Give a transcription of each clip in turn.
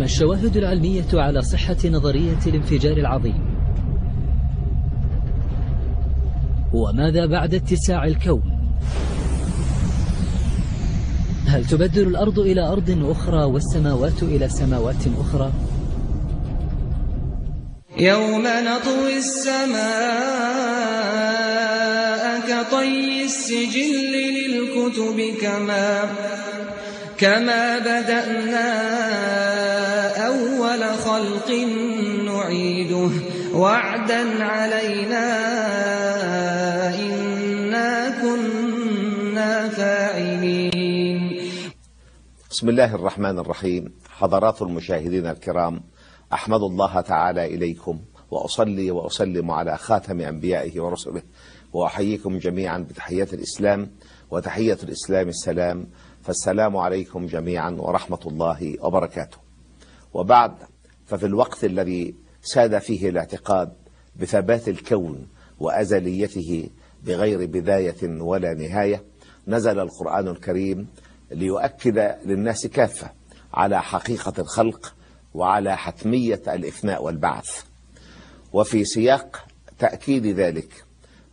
الشواهد العلمية على صحة نظرية الانفجار العظيم؟ وماذا بعد اتساع الكون؟ هل تبدل الأرض إلى أرض أخرى والسماوات إلى سماوات أخرى؟ يوم نطوي السماء كطي السجل للكتب كما كما بدأنا خلق نعيده. وعدا علينا إنا كنا فاعلين. بسم الله الرحمن الرحيم. حضرات المشاهدين الكرام أحمد الله تعالى إليكم وأصلي وأسلم على خاتم أنبيائه ورسله وأحييكم جميعا بتحية الإسلام وتحية الإسلام السلام فالسلام عليكم جميعا ورحمة الله وبركاته. وبعد ففي الوقت الذي ساد فيه الاعتقاد بثبات الكون وأزليته بغير بداية ولا نهاية نزل القرآن الكريم ليؤكد للناس كافة على حقيقة الخلق وعلى حتمية الإفناء والبعث. وفي سياق تأكيد ذلك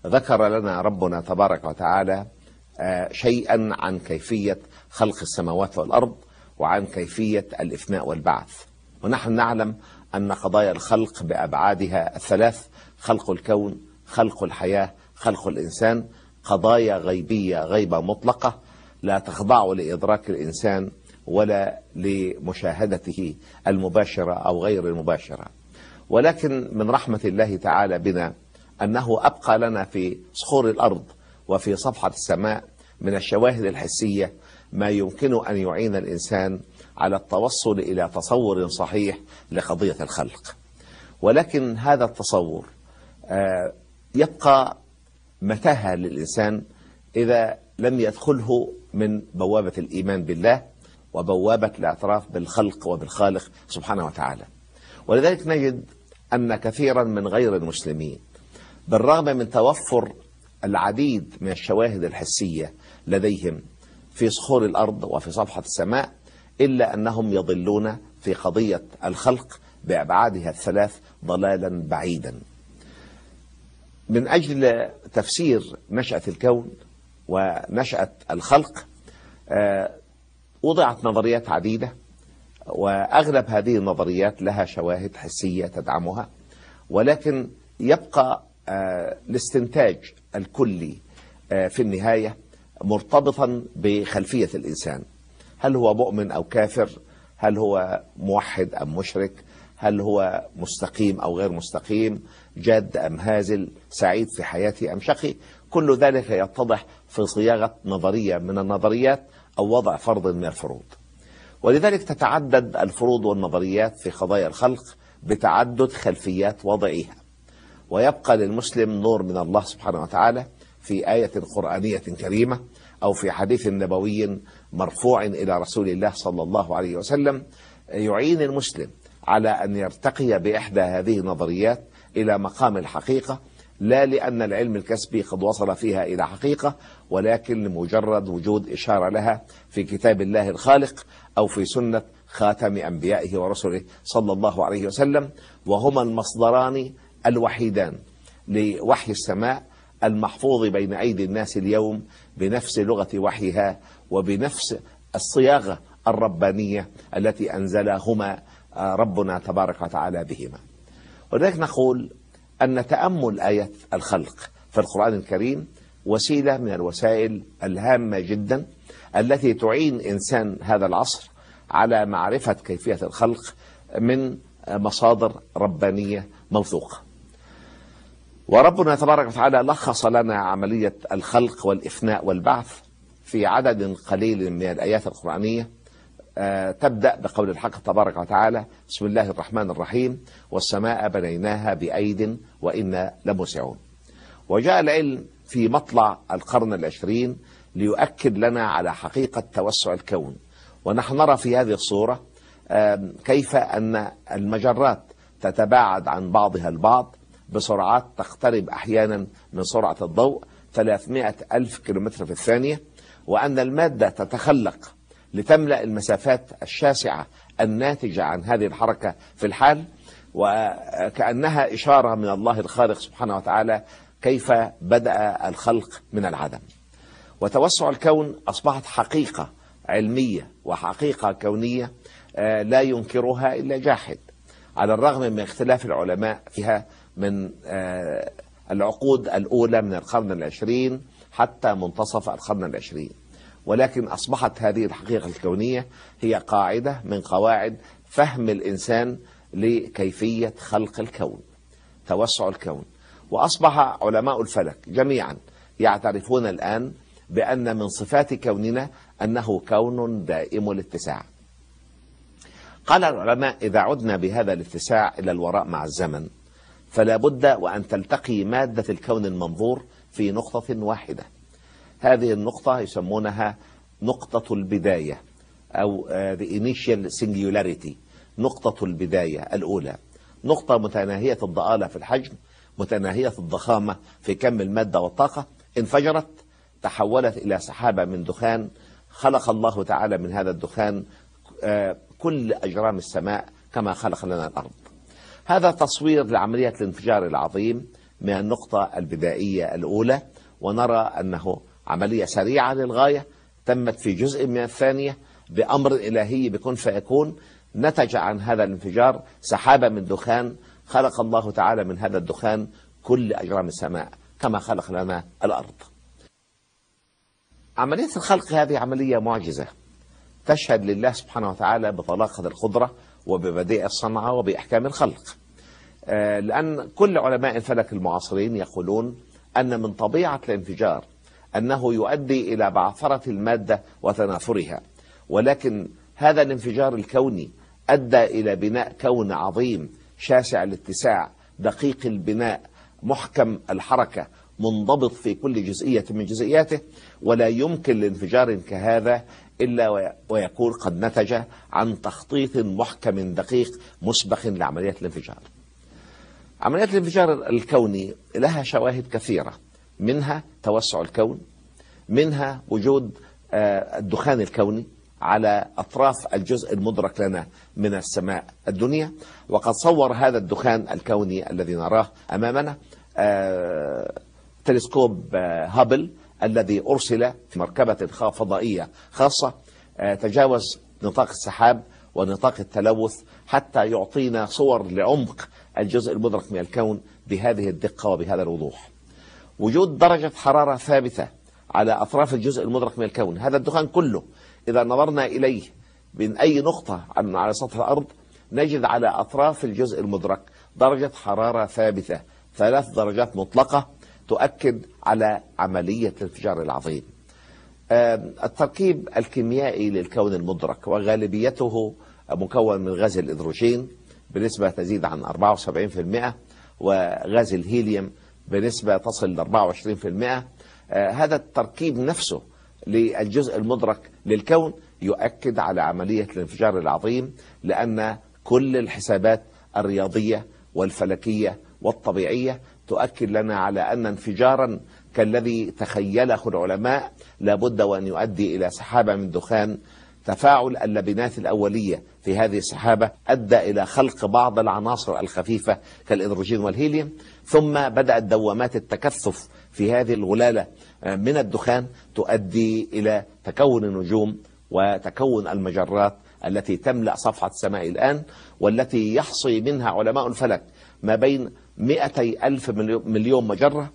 ذكر لنا ربنا تبارك وتعالى شيئا عن كيفية خلق السماوات والأرض وعن كيفية الإفناء والبعث. ونحن نعلم أن قضايا الخلق بأبعادها الثلاث خلق الكون خلق الحياة خلق الإنسان قضايا غيبية غيبة مطلقة لا تخضع لإدراك الإنسان ولا لمشاهدته المباشرة أو غير المباشرة. ولكن من رحمة الله تعالى بنا أنه أبقى لنا في صخور الأرض وفي صفحة السماء من الشواهد الحسية ما يمكن أن يعين الإنسان على التوصل إلى تصور صحيح لقضية الخلق. ولكن هذا التصور يبقى متاهة للإنسان إذا لم يدخله من بوابة الإيمان بالله وبوابة الاعتراف بالخلق وبالخالق سبحانه وتعالى. ولذلك نجد أن كثيرا من غير المسلمين بالرغم من توفر العديد من الشواهد الحسية لديهم في صخور الأرض وفي صفحة السماء إلا أنهم يضلون في قضية الخلق بأبعادها الثلاث ضلالا بعيدا. من أجل تفسير نشأة الكون ونشأة الخلق وضعت نظريات عديدة وأغلب هذه النظريات لها شواهد حسية تدعمها ولكن يبقى الاستنتاج الكلي في النهاية مرتبطا بخلفية الإنسان. هل هو مؤمن أو كافر؟ هل هو موحد أم مشرك؟ هل هو مستقيم أو غير مستقيم؟ جاد أم هازل؟ سعيد في حياته أم شقي؟ كل ذلك يتضح في صياغة نظرية من النظريات أو وضع فرض من الفروض. ولذلك تتعدد الفروض والنظريات في قضايا الخلق بتعدد خلفيات وضعها. ويبقى للمسلم نور من الله سبحانه وتعالى في آية قرآنية كريمة أو في حديث نبوي مرفوع إلى رسول الله صلى الله عليه وسلم يعين المسلم على أن يرتقي بإحدى هذه النظريات إلى مقام الحقيقة لا لأن العلم الكسبي قد وصل فيها إلى حقيقة ولكن لمجرد وجود إشارة لها في كتاب الله الخالق أو في سنة خاتم أنبيائه ورسله صلى الله عليه وسلم وهما المصدران الوحيدان لوحي السماء المحفوظ بين أيدي الناس اليوم بنفس لغة وحيها وبنفس الصياغة الربانية التي أنزلهما ربنا تبارك وتعالى بهما. ولذلك نقول أن تأمل آية الخلق في القرآن الكريم وسيلة من الوسائل الهامة جدا التي تعين إنسان هذا العصر على معرفة كيفية الخلق من مصادر ربانية موثوقة. وربنا تبارك وتعالى لخص لنا عملية الخلق والإفناء والبعث في عدد قليل من الآيات القرآنية. تبدأ بقول الحق تبارك وتعالى بسم الله الرحمن الرحيم والسماء بنيناها بأيد وإنا لموسعون. وجاء العلم في مطلع القرن العشرين ليؤكد لنا على حقيقة توسع الكون. ونحن نرى في هذه الصورة كيف أن المجرات تتباعد عن بعضها البعض بسرعات تقترب أحيانا من سرعة الضوء 300 ألف كيلومتر في الثانية. وأن المادة تتخلق لتملأ المسافات الشاسعة الناتجة عن هذه الحركة في الحال وكأنها إشارة من الله الخالق سبحانه وتعالى كيف بدأ الخلق من العدم. وتوسع الكون أصبحت حقيقة علمية وحقيقة كونية آه، لا ينكرها إلا جاحد على الرغم من اختلاف العلماء فيها من آه، العقود الأولى من القرن العشرين حتى منتصف القرن العشرين. ولكن أصبحت هذه الحقيقة الكونية هي قاعدة من قواعد فهم الإنسان لكيفية خلق الكون توسع الكون. وأصبح علماء الفلك جميعا يعترفون الآن بأن من صفات كوننا أنه كون دائم الاتساع. قال العلماء إذا عدنا بهذا الاتساع إلى الوراء مع الزمن فلا بد وأن تلتقي مادة الكون المنظور في نقطة واحدة. هذه النقطة يسمونها نقطة البداية أو آه، the initial singularity نقطة البداية الأولى. نقطة متناهية الضآلة في الحجم متناهية الضخامة في كم المادة والطاقة. انفجرت تحولت إلى سحابة من دخان. خلق الله تعالى من هذا الدخان آه، كل أجرام السماء كما خلق لنا الأرض. هذا تصوير لعملية الانفجار العظيم من النقطة البدائية الأولى ونرى أنه عملية سريعة للغاية تمت في جزء من الثانية بأمر إلهي بكن فيكون. نتج عن هذا الانفجار سحابة من دخان خلق الله تعالى من هذا الدخان كل أجرام السماء كما خلق لنا الأرض. عملية الخلق هذه عملية معجزة. تشهد لله سبحانه وتعالى بطلاقة القدرة وببديع الصنعة وبإحكام الخلق. آه، لأن كل علماء الفلك المعاصرين يقولون أن من طبيعة الانفجار أنه يؤدي إلى بعثرة المادة وتناثرها. ولكن هذا الانفجار الكوني أدى إلى بناء كون عظيم شاسع الاتساع دقيق البناء محكم الحركة منضبط في كل جزئية من جزئياته. ولا يمكن لانفجار كهذا إلا ويكون قد نتج عن تخطيط محكم دقيق مسبق لعملية الانفجار. عملية الانفجار الكوني لها شواهد كثيرة. منها توسع الكون منها وجود آه، الدخان الكوني على أطراف الجزء المدرك لنا من السماء الدنيا. وقد صور هذا الدخان الكوني الذي نراه أمامنا آه، تلسكوب آه، هابل الذي أرسل في مركبة فضائية خاصة تجاوز نطاق السحاب ونطاق التلوث حتى يعطينا صور لعمق الجزء المدرك من الكون بهذه الدقة وبهذا الوضوح. وجود درجة حرارة ثابتة على أطراف الجزء المدرك من الكون. هذا الدخان كله إذا نظرنا إليه من أي نقطة على سطح الأرض نجد على أطراف الجزء المدرك درجة حرارة ثابتة ثلاث درجات مطلقة تؤكد على عملية الانفجار العظيم. التركيب الكيميائي للكون المدرك وغالبيته مكون من غاز الإدروجين بنسبة تزيد عن 74% وغاز الهيليوم بنسبة تصل ل 24% آه، هذا التركيب نفسه للجزء المدرك للكون يؤكد على عملية الانفجار العظيم لأن كل الحسابات الرياضية والفلكية والطبيعية تؤكد لنا على أن انفجارا كالذي تخيله العلماء لابد وأن يؤدي إلى سحابة من دخان. تفاعل اللبنات الأولية في هذه السحابة أدى إلى خلق بعض العناصر الخفيفة كالإدروجين والهيليوم. ثم بدأت دوامات التكثف في هذه الغلالة آه، من الدخان تؤدي إلى تكون النجوم وتكون المجرات التي تملأ صفحة السماء الآن والتي يحصي منها علماء الفلك ما بين 200 ألف مليون مجرة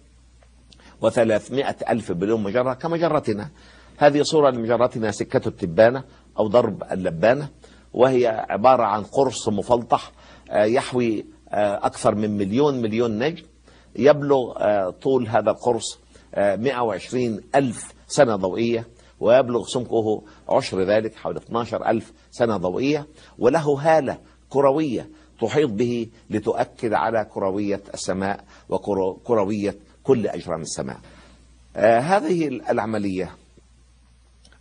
وثلاثمائة ألف مليون مجرة كمجرتنا. هذه صورة لمجرتنا سكة التبانة أو ضرب اللبانة وهي عبارة عن قرص مفلطح آه، يحوي أكثر من مليون مليون نجم يبلغ آه، طول هذا القرص 120 ألف سنة ضوئية ويبلغ سمكه عشر ذلك حوالي 12 ألف سنة ضوئية وله هالة كروية تحيط به لتؤكد على كروية السماء وكروية كل أجرام السماء. آه هذه العملية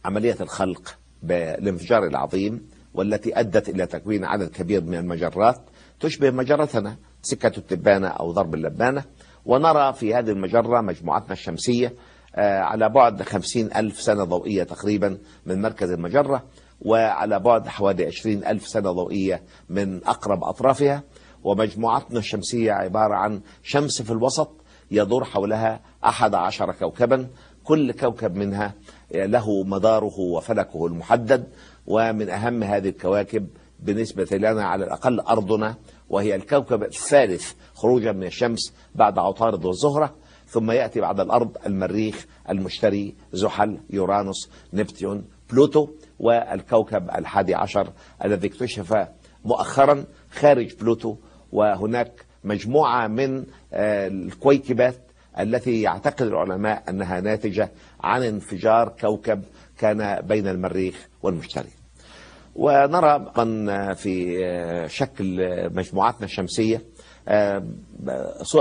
عملية الخلق بالانفجار العظيم والتي أدت إلى تكوين عدد كبير من المجرات تشبه مجرتنا سكة التبانة أو ضرب اللبانة. ونرى في هذه المجرة مجموعتنا الشمسية آه على بعد خمسين ألف سنة ضوئية تقريبا من مركز المجرة وعلى بعد حوالي 20 ألف سنة ضوئية من أقرب أطرافها. ومجموعتنا الشمسية عبارة عن شمس في الوسط يدور حولها أحد عشر كوكبا. كل كوكب منها له مداره وفلكه المحدد. ومن أهم هذه الكواكب بالنسبة لنا على الأقل أرضنا وهي الكوكب الثالث خروجا من الشمس بعد عطارد والزهرة ثم يأتي بعد الأرض المريخ المشتري زحل يورانوس نبتون بلوتو والكوكب الحادي عشر الذي اكتشف مؤخرا خارج بلوتو وهناك مجموعة من آه، الكويكبات التي يعتقد العلماء أنها ناتجة عن انفجار كوكب كان بين المريخ والمشتري. ونرى أن في شكل مجموعاتنا الشمسية آه،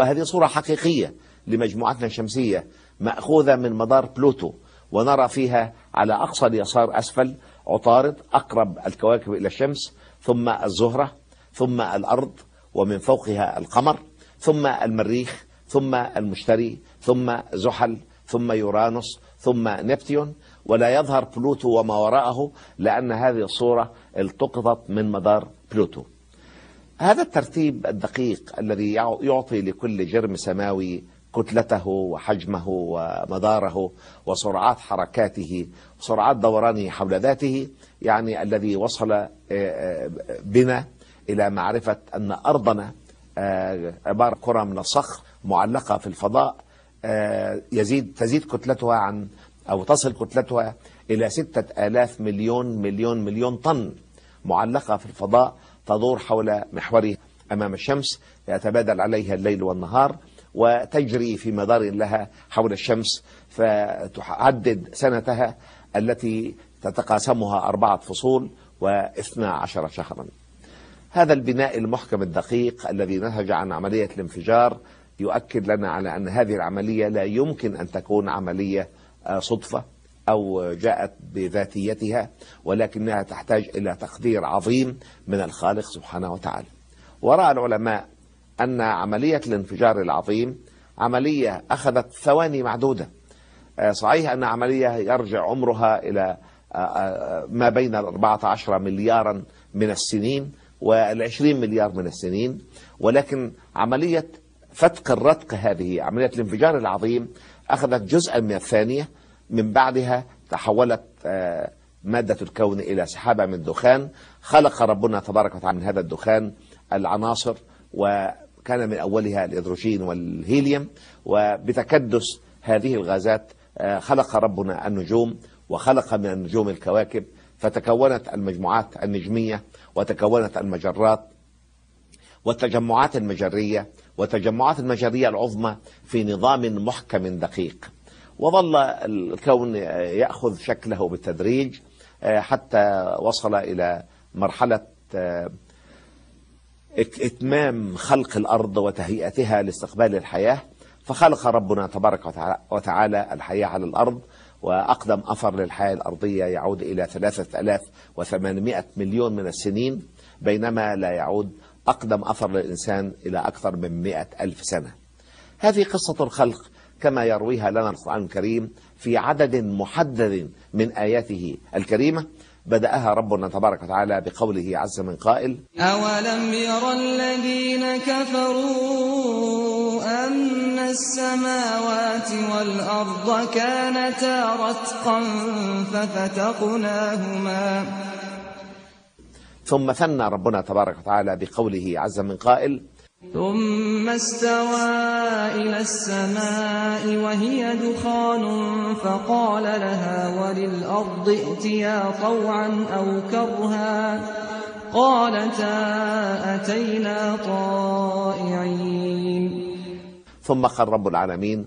هذه صورة حقيقية لمجموعتنا الشمسية مأخوذة من مدار بلوتو ونرى فيها على أقصى اليسار أسفل عطارد أقرب الكواكب إلى الشمس ثم الزهرة ثم الأرض ومن فوقها القمر ثم المريخ ثم المشتري ثم زحل ثم يورانوس ثم نبتيون ولا يظهر بلوتو وما وراءه لأن هذه الصورة التقطت من مدار بلوتو. هذا الترتيب الدقيق الذي يعطي لكل جرم سماوي كتلته وحجمه ومداره وسرعات حركاته وسرعات دورانه حول ذاته يعني الذي وصل آه، آه، بنا إلى معرفة أن أرضنا آه، عبارة كرة من الصخر معلقة في الفضاء يزيد تزيد كتلتها عن أو تصل كتلتها إلى ستة آلاف مليون مليون مليون طن معلقة في الفضاء تدور حول محوره أمام الشمس يتبادل عليها الليل والنهار وتجري في مدار لها حول الشمس فتحدد سنتها التي تتقاسمها أربعة فصول واثنى عشر شهرا. هذا البناء المحكم الدقيق الذي نهج عن عملية الانفجار يؤكد لنا على أن هذه العملية لا يمكن أن تكون عملية صدفة أو جاءت بذاتيتها ولكنها تحتاج إلى تقدير عظيم من الخالق سبحانه وتعالى. ورأى العلماء أن عملية الانفجار العظيم عملية أخذت ثواني معدودة. آه، صحيح أن عملية يرجع عمرها إلى آه، ما بين الأربعة عشر مليارا من السنين والعشرين مليار من السنين ولكن عملية فتق الرتق هذه عملية الانفجار العظيم أخذت جزءا من الثانية من بعدها تحولت آه، مادة الكون إلى سحابة من دخان. خلق ربنا تبارك وتعالى من هذا الدخان العناصر وكان من أولها الهيدروجين والهيليوم. وبتكدس هذه الغازات آه، خلق ربنا النجوم وخلق من النجوم الكواكب. فتكونت المجموعات النجمية وتكونت المجرات والتجمعات المجرية وتجمعات المجرية العظمى في نظام محكم دقيق. وظل الكون يأخذ شكله بالتدريج آه، حتى وصل إلى مرحلة آه، إتمام خلق الأرض وتهيئتها لاستقبال الحياة. فخلق ربنا تبارك وتعالى الحياة على الأرض وأقدم أثر للحياة الأرضية يعود إلى 3800 مليون من السنين بينما لا يعود أقدم أثر للإنسان إلى أكثر من مئة ألف سنة. هذه قصة الخلق كما يرويها لنا القرآن الكريم في عدد محدد من آياته الكريمة. بدأها ربنا تبارك وتعالى بقوله عز من قائل أولم يرى الذين كفروا أن السماوات والأرض كانتا رتقا ففتقناهما ثم ثنى ربنا تبارك وتعالى بقوله عز من قائل ثم استوى إلى السماء وهي دخان فقال لها وللأرض ائتيا طوعا أو كرها قالتا أتينا طائعين. ثم قال رب العالمين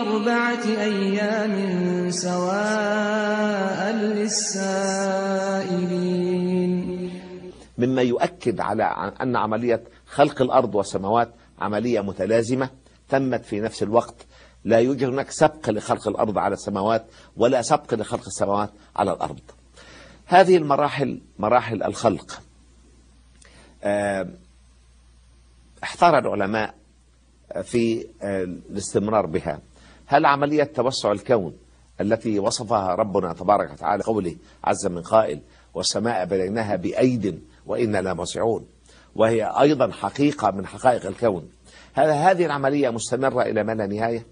أربعة أيام سواء للسائلين. مما يؤكد على أن عملية خلق الأرض والسماوات عملية متلازمة تمت في نفس الوقت. لا يوجد هناك سبق لخلق الأرض على السماوات ولا سبق لخلق السماوات على الأرض. هذه المراحل مراحل الخلق. آه، احتار العلماء في آه، الاستمرار بها. هل عملية توسع الكون التي وصفها ربنا تبارك وتعالى قوله عز من قائل والسماء بنيناها بأيد وإنا لموسعون وهي أيضا حقيقة من حقائق الكون. هذا هذه العملية مستمرة إلى ما لا نهاية؟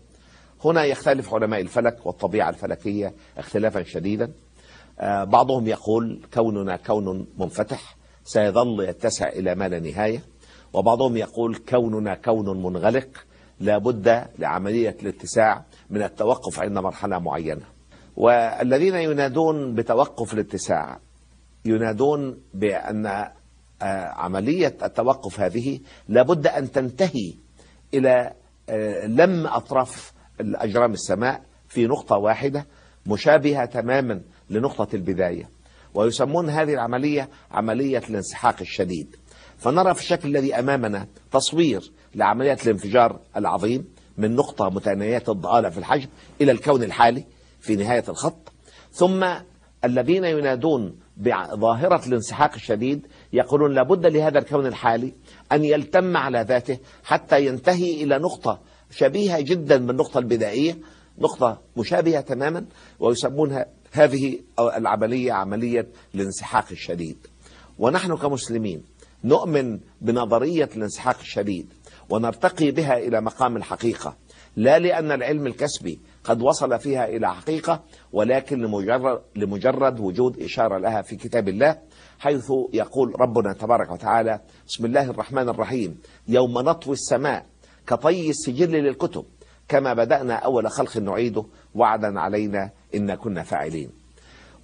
هنا يختلف علماء الفلك والطبيعة الفلكية اختلافا شديدا. آه، بعضهم يقول كوننا كون منفتح سيظل يتسع إلى ما لا نهاية. وبعضهم يقول كوننا كون منغلق لا بد لعملية الاتساع من التوقف عند مرحلة معينة. والذين ينادون بتوقف الاتساع ينادون بأن آه، عملية التوقف هذه لابد أن تنتهي إلى آه، لم أطراف الأجرام السماء في نقطة واحدة مشابهة تماما لنقطة البداية. ويسمون هذه العملية عملية الانسحاق الشديد. فنرى في الشكل الذي أمامنا تصوير لعملية الانفجار العظيم. من نقطة متناهية الضآلة في الحجم إلى الكون الحالي في نهاية الخط. ثم الذين ينادون بظاهرة الانسحاق الشديد يقولون لابد لهذا الكون الحالي أن يلتم على ذاته حتى ينتهي إلى نقطة شبيهة جدا بالنقطة البدائية نقطة مشابهة تماما ويسمونها هذه العملية عملية الانسحاق الشديد. ونحن كمسلمين نؤمن بنظرية الانسحاق الشديد. ونرتقي بها إلى مقام الحقيقة. لا لأن العلم الكسبي قد وصل فيها إلى حقيقة ولكن لمجرد, لمجرد وجود إشارة لها في كتاب الله حيث يقول ربنا تبارك وتعالى بسم الله الرحمن الرحيم. يوم نطوي السماء كطي السجل للكتب كما بدأنا أول خلق نعيده وعدا علينا إن كنا فاعلين.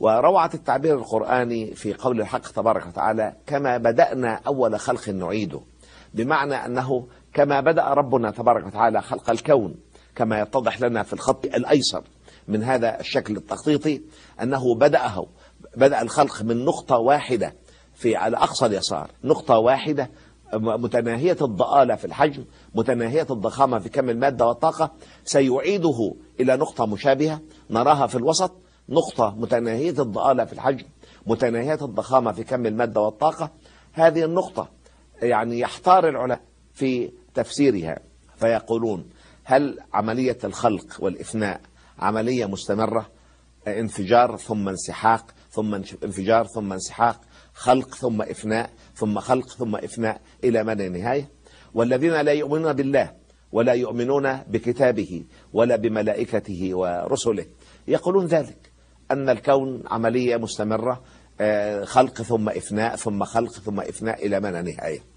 وروعة التعبير القرآني في قول الحق تبارك وتعالى كما بدأنا أول خلق نعيده. بمعنى أنه كما بدأ ربنا تبارك وتعالى خلق الكون كما يتضح لنا في الخط الأيسر من هذا الشكل التخطيطي أنه بدأه بدأ الخلق من نقطة واحدة في على أقصى اليسار نقطة واحدة متناهية الضآلة في الحجم متناهية الضخامة في كم المادة والطاقة سيعيده إلى نقطة مشابهة نراها في الوسط نقطة متناهية الضآلة في الحجم متناهية الضخامة في كم المادة والطاقة. هذه النقطة يعني يحتار العلماء في تفسيرها فيقولون هل عملية الخلق والإفناء عملية مستمرة؟ انفجار ثم انسحاق ثم انفجار ثم انسحاق خلق ثم إفناء ثم خلق ثم إفناء إلى مدى النهاية؟ والذين لا يؤمنون بالله ولا يؤمنون بكتابه ولا بملائكته ورسله يقولون ذلك أن الكون عملية مستمرة آه، خلق ثم إفناء ثم خلق ثم إفناء إلى ما لا نهاية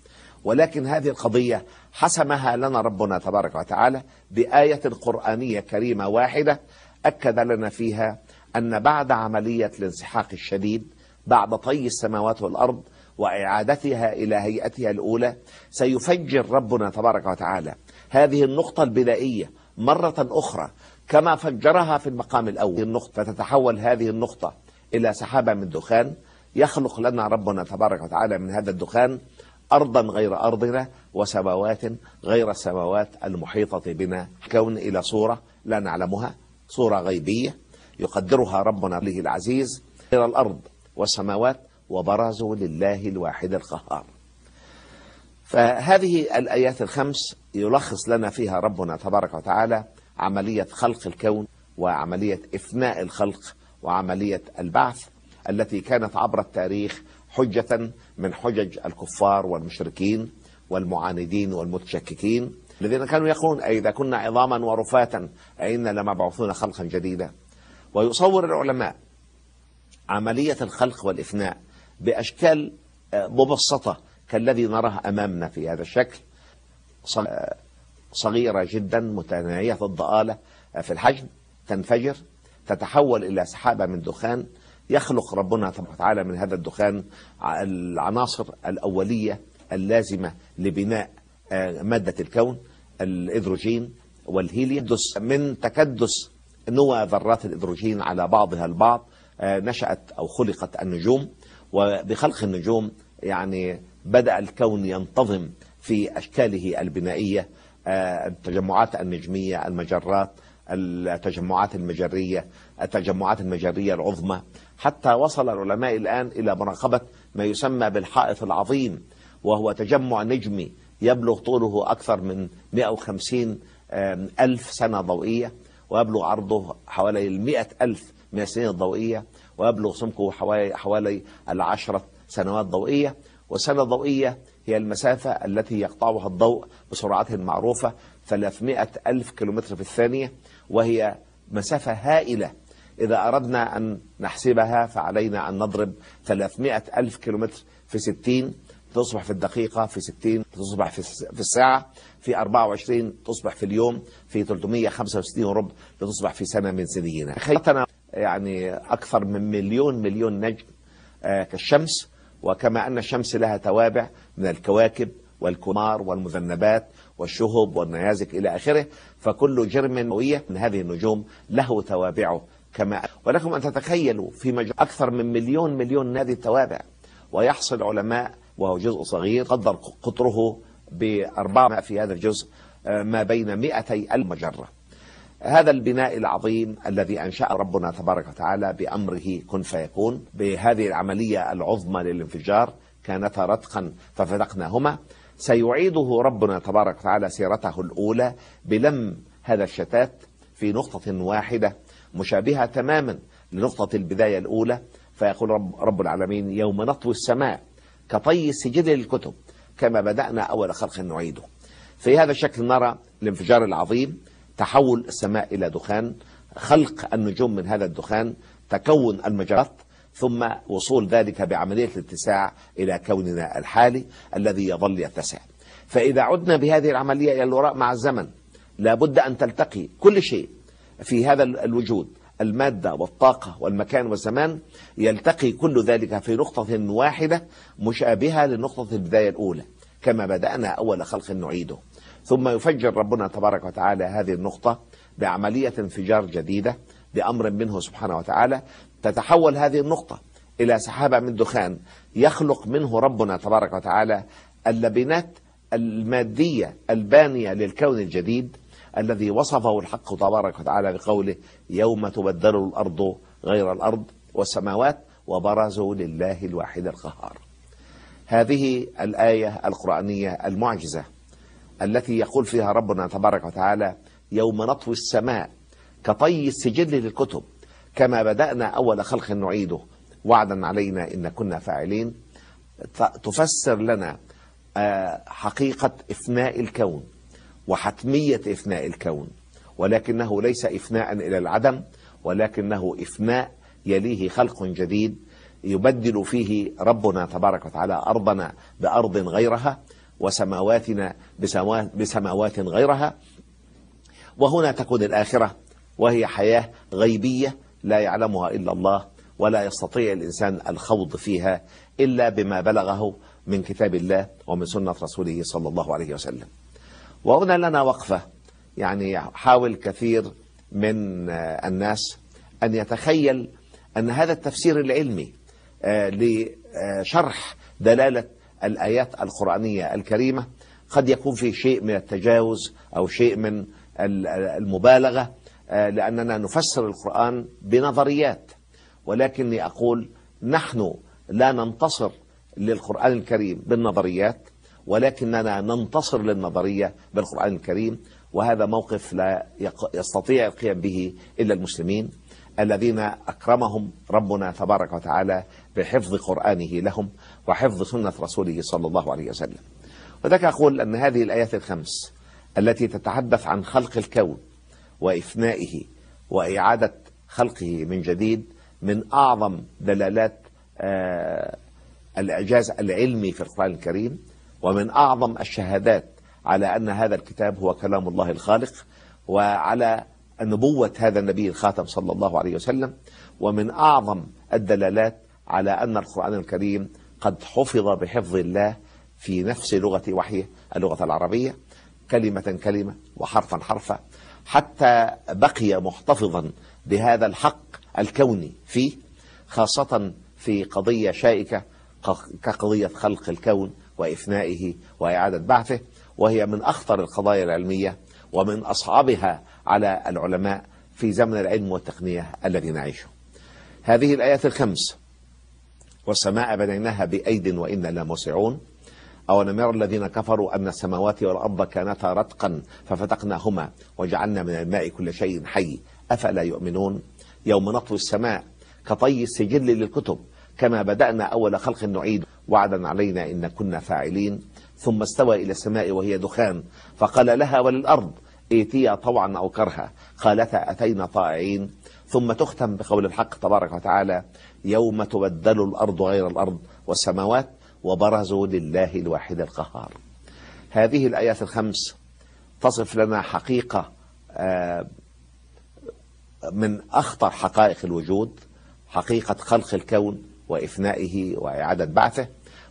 ولكن هذه القضية حسمها لنا ربنا تبارك وتعالى بآية قرآنية كريمة واحدة أكد لنا فيها أن بعد عملية الانسحاق الشديد بعد طي السماوات والأرض وإعادتها إلى هيئتها الأولى سيفجر ربنا تبارك وتعالى هذه النقطة البدائية مرة أخرى كما فجرها في المقام الأول. النقطة فتتحول هذه النقطة إلى سحابة من دخان يخلق لنا ربنا تبارك وتعالى من هذا الدخان أرضا غير أرضنا وسماوات غير السماوات المحيطة بنا. كون إلى صورة لا نعلمها صورة غيبية يقدرها ربنا له العزيز. غير الأرض والسماوات وبرزوا لله الواحد القهار. فهذه الآيات الخمس يلخص لنا فيها ربنا تبارك وتعالى عملية خلق الكون وعملية إفناء الخلق وعملية البعث التي كانت عبر التاريخ حجة من حجج الكفار والمشركين والمعاندين والمتشككين الذين كانوا يقولون إذا كنا عظاما ورفاتا أئنا لمبعوثون خلقا جديدا. ويصور العلماء عملية الخلق والإفناء بأشكال آه، مبسطة كالذي نراه أمامنا في هذا الشكل. صغيرة جدا متناهية الضآلة آه، في الحجم تنفجر تتحول إلى سحابة من دخان يخلق ربنا تبارك وتعالى من هذا الدخان العناصر الأولية اللازمة لبناء آه، مادة الكون الإدروجين والهيليوم. من تكدس نوى ذرات الإدروجين على بعضها البعض نشأت أو خلقت النجوم. وبخلق النجوم يعني بدأ الكون ينتظم في أشكاله البنائية آه، التجمعات النجمية المجرات التجمعات المجرية التجمعات المجرية العظمى. حتى وصل العلماء الآن إلى مراقبة ما يسمى بالحائط العظيم وهو تجمع نجمي يبلغ طوله أكثر من 150 آم، ألف سنة ضوئية ويبلغ عرضه حوالي المئة ألف من السنين الضوئية ويبلغ سمكه حوالي, حوالي العشرة سنوات ضوئية. والسنة الضوئية هي المسافة التي يقطعها الضوء بسرعته المعروفة 300 ألف كيلومتر في الثانية وهي مسافة هائلة إذا أردنا أن نحسبها فعلينا أن نضرب 300 ألف كيلومتر في 60 تصبح في الدقيقة في 60 تصبح في الس- في الساعة في 24 تصبح في اليوم في 365 وربع لتصبح في سنة من سنينا خيطنا يعني أكثر من مليون مليون نجم آه، كالشمس وكما أن الشمس لها توابع من الكواكب والكمار والمذنبات والشهب والنيازك إلى آخره فكل جرم من هذه النجوم له توابعه. كما ولكم أن تتخيلوا في مج... أكثر من مليون مليون هذه التوابع ويحصل علماء وهو جزء صغير قدر قطره بأربعة في هذا الجزء آه، ما بين 200 المجرة هذا البناء العظيم الذي أنشأ ربنا تبارك وتعالى بأمره كن فيكون بهذه العملية العظمى للانفجار كانتا رتقا ففتقناهما سيعيده ربنا تبارك وتعالى سيرته الأولى بلم هذا الشتات في نقطة واحدة مشابهة تماما لنقطة البداية الأولى فيقول رب, رب العالمين يوم نطوي السماء كطي السجل للكتب كما بدأنا أول خلق نعيده. في هذا الشكل نرى الانفجار العظيم تحول السماء إلى دخان خلق النجوم من هذا الدخان تكون المجرات ثم وصول ذلك بعملية الاتساع إلى كوننا الحالي الذي يظل يتسع. فإذا عدنا بهذه العملية إلى الوراء مع الزمن لابد أن تلتقي كل شيء في هذا الوجود. المادة والطاقة والمكان والزمان يلتقي كل ذلك في نقطة واحدة مشابهة لنقطة البداية الأولى كما بدأنا أول خلق نعيده. ثم يفجر ربنا تبارك وتعالى هذه النقطة بعملية انفجار جديدة بأمر منه سبحانه وتعالى. تتحول هذه النقطة إلى سحابة من دخان يخلق منه ربنا تبارك وتعالى. اللبنات المادية البانية للكون الجديد الذي وصفه الحق تبارك وتعالى بقوله يوم تبدل الأرض غير الأرض والسماوات وبرزوا لله الواحد القهار. هذه الآية القرآنية المعجزة التي يقول فيها ربنا تبارك وتعالى يوم نطوي السماء كطي السجل للكتب كما بدأنا أول خلق نعيده. وعدا علينا إن كنا فاعلين. تفسر لنا آه، حقيقة إفناء الكون. وحتمية إفناء الكون ولكنه ليس إفناء إلى العدم ولكنه إفناء يليه خلق جديد يبدل فيه ربنا تبارك وتعالى أرضنا بأرض غيرها وسماواتنا بسماوات, غيرها. وهنا تكون الآخرة وهي حياة غيبية لا يعلمها إلا الله ولا يستطيع الإنسان الخوض فيها إلا بما بلغه من كتاب الله ومن سنة رسوله صلى الله عليه وسلم. وهنا لنا وقفة. يعني حاول كثير من آه، الناس أن يتخيل أن هذا التفسير العلمي آه، لشرح دلالة الآيات القرآنية الكريمة قد يكون فيه شيء من التجاوز أو شيء من ال- المبالغة آه، لأننا نفسر القرآن بنظريات. ولكني أقول نحن لا ننتصر للقرآن الكريم بالنظريات. ولكننا ننتصر للنظرية بالقرآن الكريم وهذا موقف لا يستطيع القيام به إلا المسلمين الذين أكرمهم ربنا تبارك وتعالى بحفظ قرآنه لهم وحفظ سنة رسوله صلى الله عليه وسلم. وذلك أقول أن هذه الآيات الخمس التي تتحدث عن خلق الكون وإفنائه وإعادة خلقه من جديد من أعظم دلالات آه، الإعجاز العلمي في القرآن الكريم ومن أعظم الشهادات على أن هذا الكتاب هو كلام الله الخالق وعلى نبوة هذا النبي الخاتم صلى الله عليه وسلم. ومن أعظم الدلالات على أن القرآن الكريم قد حفظ بحفظ الله في نفس لغة وحيه اللغة العربية كلمة كلمة وحرفا حرفا حتى بقي محتفظا بهذا الحق الكوني فيه خاصة في قضية شائكة كقضية خلق الكون وإفنائه وإعادة بعثه وهي من أخطر القضايا العلمية ومن أصعبها على العلماء في زمن العلم والتقنية الذي نعيشه. هذه الآيات الخمس والسماء بنيناها بأيد وإنا لموسعون أولم يرى الذين كفروا أن السماوات والأرض كانتا رتقا ففتقناهما وجعلنا من الماء كل شيء حي أفلا يؤمنون؟ يوم نطوي السماء كطي السجل للكتب كما بدأنا أول خلق نعيد. وعدا علينا إن كنا فاعلين. ثم استوى إلى السماء وهي دخان. فقال لها وللأرض ائتيا طوعا أو كرها. قالتا أتينا طائعين. ثم تختم بقول الحق تبارك وتعالى يوم تبدل الأرض غير الأرض والسماوات وبرزوا لله الواحد القهار. هذه الآيات الخمس تصف لنا حقيقة آه، من أخطر حقائق الوجود حقيقة خلق الكون وإفنائه وإعادة بعثه.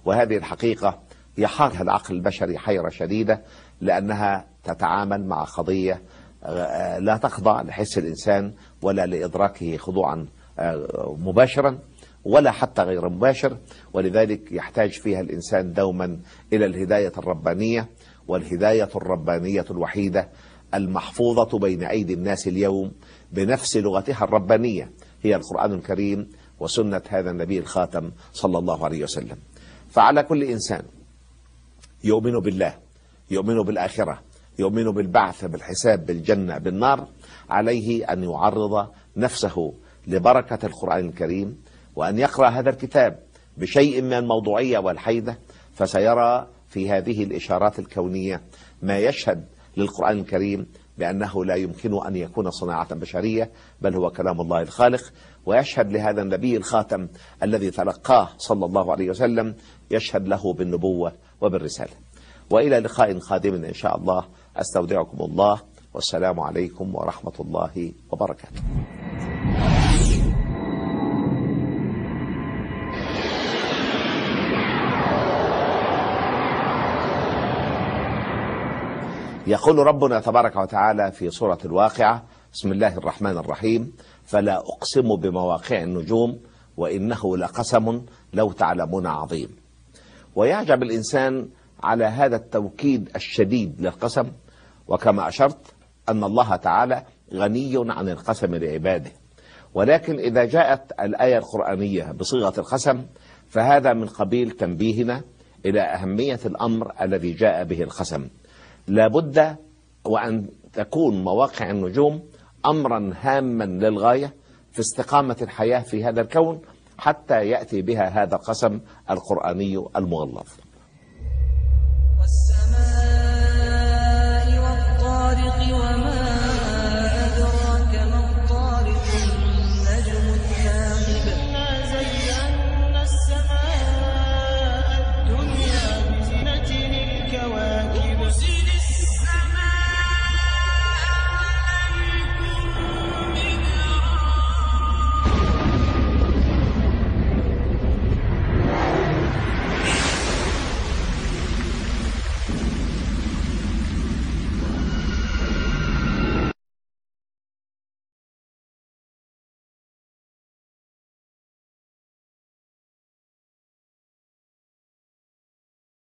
وهذه الحقيقة يحارها العقل البشري حيرة شديدة لأنها تتعامل مع قضية آه، لا تخضع لحس الإنسان ولا لإدراكه خضوعا آه، مباشرا ولا حتى غير مباشر. ولذلك يحتاج فيها الإنسان دوما إلى الهداية الربانية والهداية الربانية الوحيدة المحفوظة بين أيدي الناس اليوم بنفس لغتها الربانية هي القرآن الكريم وسنة هذا النبي الخاتم صلى الله عليه وسلم. فعلى كل إنسان. يؤمن بالله يؤمن بالآخرة يؤمن بالبعث بالحساب بالجنة بالنار عليه أن يعرض نفسه لبركة القرآن الكريم وأن يقرأ هذا الكتاب بشيء من الموضوعية والحيدة فسيرى في هذه الإشارات الكونية ما يشهد للقرآن الكريم بأنه لا يمكن أن يكون صناعة بشرية بل هو كلام الله الخالق. ويشهد لهذا النبي الخاتم الذي تلقاه صلى الله عليه وسلم يشهد له بالنبوة وبالرسالة. وإلى لقاء قادم إن شاء الله. أستودعكم الله. والسلام عليكم ورحمة الله وبركاته. يقول ربنا تبارك وتعالى في سورة الواقعة بسم الله الرحمن الرحيم. فلا أقسم بمواقع النجوم وإنه لقسم لو تعلمون عظيم. ويعجب الإنسان على هذا التوكيد الشديد للقسم وكما أشرت أن الله تعالى غني عن القسم لعباده. ولكن إذا جاءت الآية القرآنية بصيغة القسم فهذا من قبيل تنبيهنا إلى أهمية الأمر الذي جاء به القسم. لابد وأن تكون مواقع النجوم أمرا هاما للغاية في استقامة الحياة في هذا الكون حتى يأتي بها هذا القسم القرآني المغلظ.